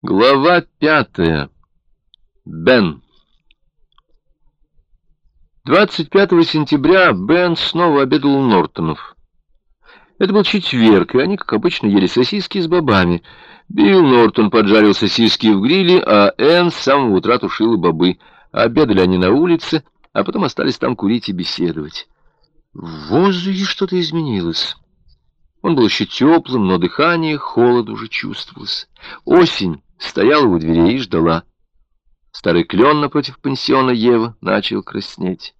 Глава пятая. Бен. 25 сентября Бен снова обедал у Нортонов. Это был четверг, и они, как обычно, ели сосиски с бобами. Билл Нортон поджарил сосиски в гриле, а Энн с самого утра тушила бобы. Обедали они на улице, а потом остались там курить и беседовать. В воздухе что-то изменилось. Он был еще теплым, но дыхание холод уже чувствовалось. Осень стояла у дверей и ждала. Старый клен напротив пансиона Ева начал краснеть.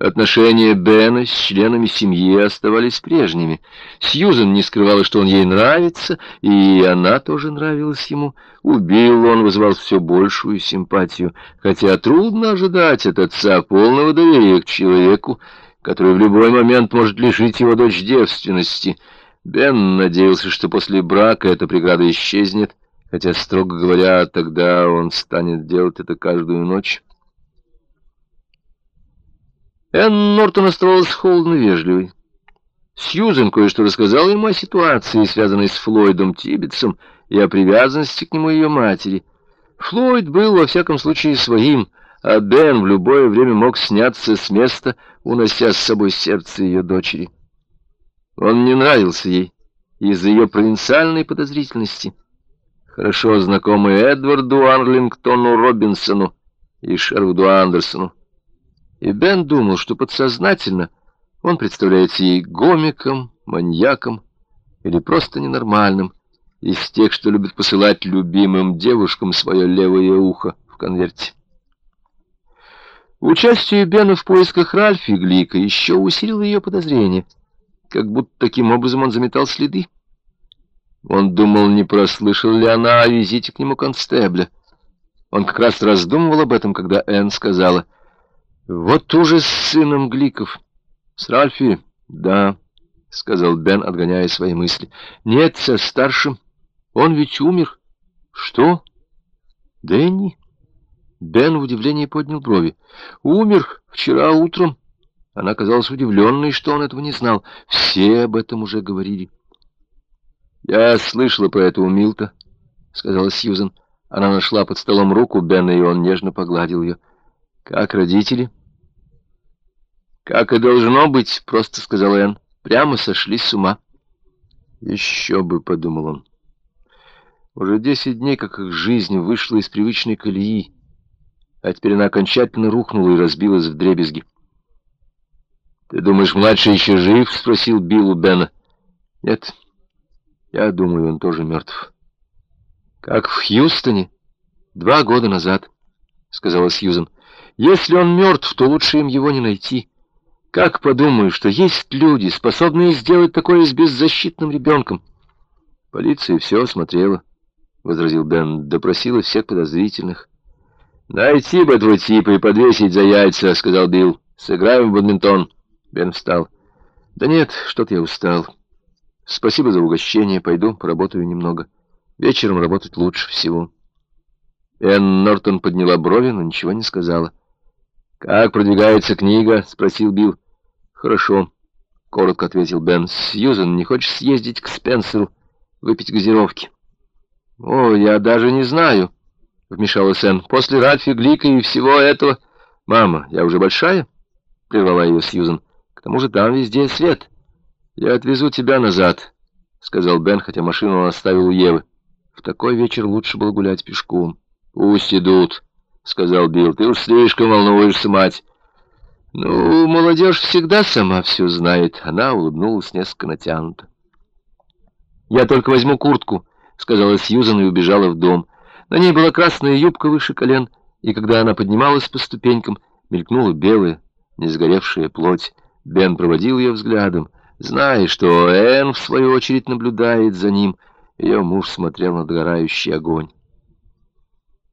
Отношения Бена с членами семьи оставались прежними. Сьюзен не скрывала, что он ей нравится, и она тоже нравилась ему. Убил он вызывал все большую симпатию, хотя трудно ожидать от отца полного доверия к человеку, который в любой момент может лишить его дочь девственности. Бен надеялся, что после брака эта преграда исчезнет, хотя, строго говоря, тогда он станет делать это каждую ночь. Энн Нортон оставалась холодно вежливой. Сьюзен кое-что рассказал ему о ситуации, связанной с Флойдом Тибетсом, и о привязанности к нему ее матери. Флойд был, во всяком случае, своим, а Бен в любое время мог сняться с места, унося с собой сердце ее дочери. Он не нравился ей из-за ее провинциальной подозрительности — хорошо знакомый Эдварду Арлингтону Робинсону и Шервуду Андерсону. И Бен думал, что подсознательно он представляется ей гомиком, маньяком или просто ненормальным, из тех, что любят посылать любимым девушкам свое левое ухо в конверте. Участие Бена в поисках Ральфи Глика еще усилило ее подозрение, как будто таким образом он заметал следы. Он думал, не прослышал ли она о визите к нему констебля. Он как раз раздумывал об этом, когда Энн сказала, «Вот ужас с сыном Гликов». «С Ральфи?» «Да», — сказал Бен, отгоняя свои мысли. «Нет, со старшим. Он ведь умер». «Что?» «Дэнни?» Бен в удивлении поднял брови. «Умер вчера утром». Она казалась удивленной, что он этого не знал. Все об этом уже говорили. «Я слышала про это у Милта», — сказала Сьюзен. Она нашла под столом руку Бена, и он нежно погладил ее. «Как родители?» «Как и должно быть», — просто сказал Энн. «Прямо сошли с ума». «Еще бы», — подумал он. Уже десять дней, как их жизнь вышла из привычной колеи, а теперь она окончательно рухнула и разбилась в дребезги. «Ты думаешь, младший еще жив?» — спросил Билл у Бена. «Нет». Я думаю, он тоже мертв. Как в Хьюстоне два года назад, сказала Сьюзен. Если он мертв, то лучше им его не найти. Как подумаю, что есть люди, способные сделать такое с беззащитным ребенком? Полиция все осмотрела, возразил Бен, допросила всех подозрительных. «Найти бы этого типа и подвесить за яйца», — сказал Билл. «Сыграем в бадминтон». Бен встал. «Да нет, что-то я устал». Спасибо за угощение, пойду поработаю немного. Вечером работать лучше всего. Энн Нортон подняла брови, но ничего не сказала. «Как продвигается книга?» — спросил Билл. «Хорошо», — коротко ответил Бен. «Сьюзен, не хочешь съездить к Спенсеру, выпить газировки?» «О, я даже не знаю», — вмешалась Энн. «После Ральфи Глика и всего этого...» «Мама, я уже большая?» — прервала ее Сьюзен. «К тому же там везде свет». «Я отвезу тебя назад», — сказал Бен, хотя машину он оставил у Евы. В такой вечер лучше было гулять пешком. «Пусть идут», — сказал Билл. «Ты уж слишком волнуешься, мать». «Ну, молодежь всегда сама все знает». Она улыбнулась несколько натянуто. «Я только возьму куртку», — сказала Сьюзан и убежала в дом. На ней была красная юбка выше колен, и когда она поднималась по ступенькам, мелькнула белая, не сгоревшая плоть. Бен проводил ее взглядом. Зная, что Энн, в свою очередь, наблюдает за ним, ее муж смотрел на догорающий огонь.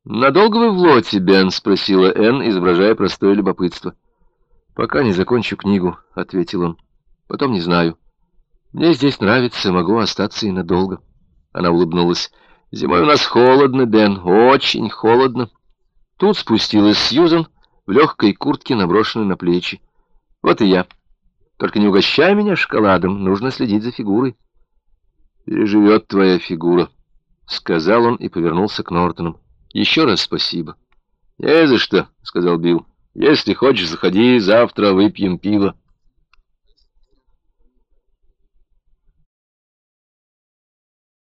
«Надолго вы в лоте, Бен?» — спросила Энн, изображая простое любопытство. «Пока не закончу книгу», — ответил он. «Потом не знаю. Мне здесь нравится, могу остаться и надолго». Она улыбнулась. «Зимой у нас холодно, Бен, очень холодно». Тут спустилась Сьюзан в легкой куртке, наброшенной на плечи. «Вот и я». Только не угощай меня шоколадом, нужно следить за фигурой. Переживет твоя фигура, сказал он и повернулся к Нортону. «Еще раз спасибо». «Не за что», — сказал Билл. «Если хочешь, заходи, завтра выпьем пиво».